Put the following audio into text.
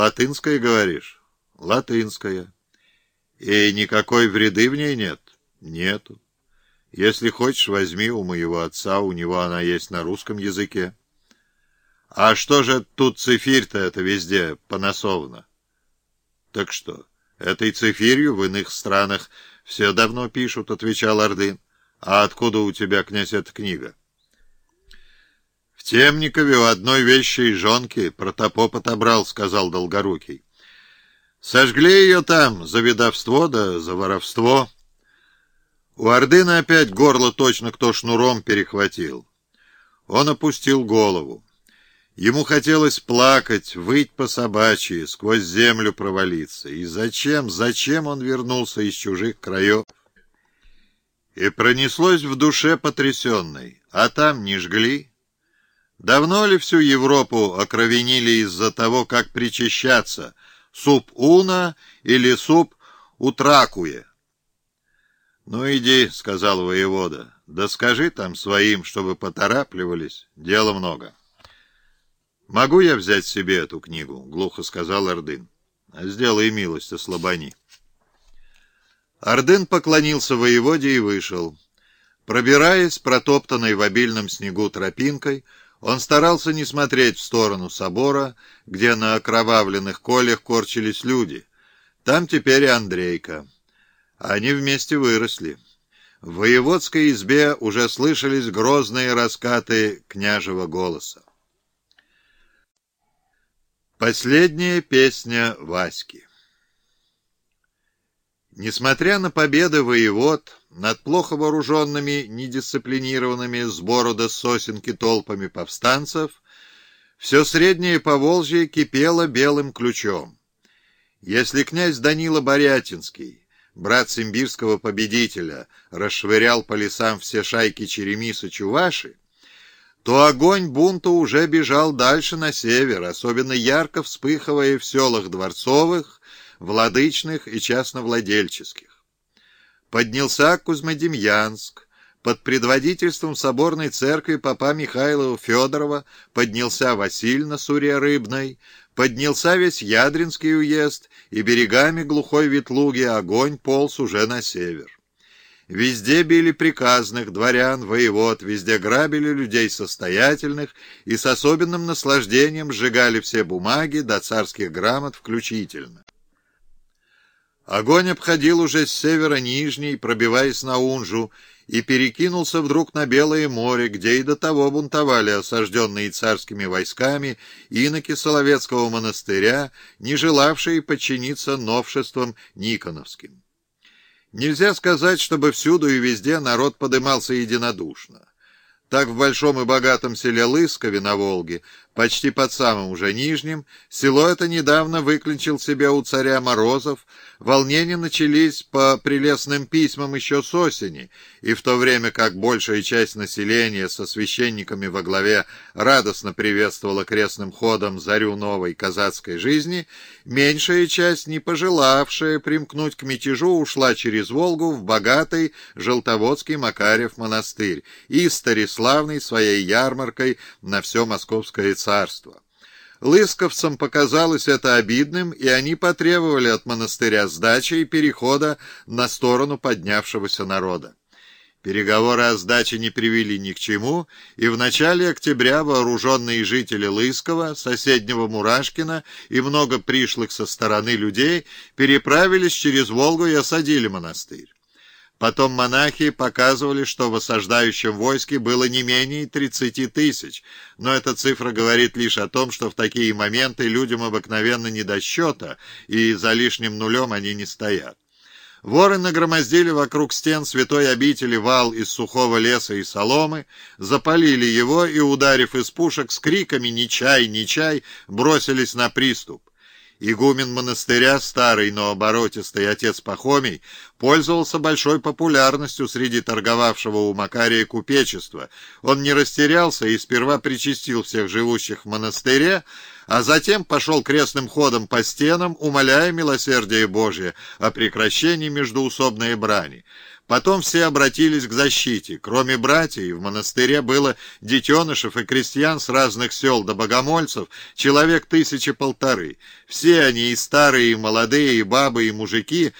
Латынская, говоришь? Латынская. И никакой вреды в ней нет? Нету. Если хочешь, возьми у моего отца, у него она есть на русском языке. А что же тут цифирь-то это везде понасовано? Так что, этой цифирью в иных странах все давно пишут, отвечал Ордын. А откуда у тебя, князь, эта книга? В Темникове у одной вещи и жонки протопоп отобрал, сказал Долгорукий. Сожгли ее там за ведовство да за воровство. У Ордына опять горло точно кто шнуром перехватил. Он опустил голову. Ему хотелось плакать, выть по собачьи, сквозь землю провалиться. И зачем, зачем он вернулся из чужих краев? И пронеслось в душе потрясенной. А там не жгли? Давно ли всю Европу окровенили из-за того, как причащаться? Суп уна или суп утракуе? «Ну иди», — сказал воевода, — «да скажи там своим, чтобы поторапливались, дела много». «Могу я взять себе эту книгу?» — глухо сказал Ордын. «Сделай милость, ослабони». Ордын поклонился воеводе и вышел. Пробираясь протоптанной в обильном снегу тропинкой, он старался не смотреть в сторону собора, где на окровавленных колях корчились люди. Там теперь и Андрейка. Они вместе выросли. В воеводской избе уже слышались грозные раскаты княжего голоса. Последняя песня Васьки Несмотря на победы воевод над плохо вооруженными, недисциплинированными с борода сосенки толпами повстанцев, все среднее Поволжье кипело белым ключом. Если князь Данила Борятинский, брат симбирского победителя, расшвырял по лесам все шайки Черемиса Чуваши, то огонь бунта уже бежал дальше на север, особенно ярко вспыхивая в селах Дворцовых, владычных и частновладельческих. Поднялся Кузьмодемьянск, под предводительством соборной церкви папа Михаила Федорова поднялся Василь на Сурья-Рыбной, поднялся весь Ядринский уезд, и берегами глухой Ветлуги огонь полз уже на север. Везде били приказных, дворян, воевод, везде грабили людей состоятельных и с особенным наслаждением сжигали все бумаги до царских грамот включительно. Огонь обходил уже с севера Нижний, пробиваясь на Унжу, и перекинулся вдруг на Белое море, где и до того бунтовали осажденные царскими войсками иноки Соловецкого монастыря, не желавшие подчиниться новшествам Никоновским. Нельзя сказать, чтобы всюду и везде народ подымался единодушно. Так в большом и богатом селе Лыскове на Волге, почти под самым уже Нижним, село это недавно выклинчил себе у царя Морозов, волнения начались по прелестным письмам еще с осени, и в то время как большая часть населения со священниками во главе радостно приветствовала крестным ходом зарю новой казацкой жизни, меньшая часть, не пожелавшая примкнуть к мятежу, ушла через Волгу в богатый Желтоводский Макарев монастырь и Старислав славный своей ярмаркой на все московское царство. Лысковцам показалось это обидным, и они потребовали от монастыря сдачи и перехода на сторону поднявшегося народа. Переговоры о сдаче не привели ни к чему, и в начале октября вооруженные жители Лыскова, соседнего Мурашкина и много пришлых со стороны людей переправились через Волгу и осадили монастырь. Потом монахи показывали, что в осаждающем войске было не менее 30 тысяч, но эта цифра говорит лишь о том, что в такие моменты людям обыкновенно не до счета, и за лишним нулем они не стоят. Воры нагромоздили вокруг стен святой обители вал из сухого леса и соломы, запалили его и, ударив из пушек, с криками «Не чай, не чай!» бросились на приступ. Игумен монастыря, старый, но оборотистый отец Пахомий, пользовался большой популярностью среди торговавшего у Макария купечества. Он не растерялся и сперва причастил всех живущих в монастыре, а затем пошел крестным ходом по стенам, умоляя милосердие Божие о прекращении междуусобной брани. Потом все обратились к защите. Кроме братьев, в монастыре было детенышев и крестьян с разных сел до богомольцев, человек тысячи полторы. Все они, и старые, и молодые, и бабы, и мужики,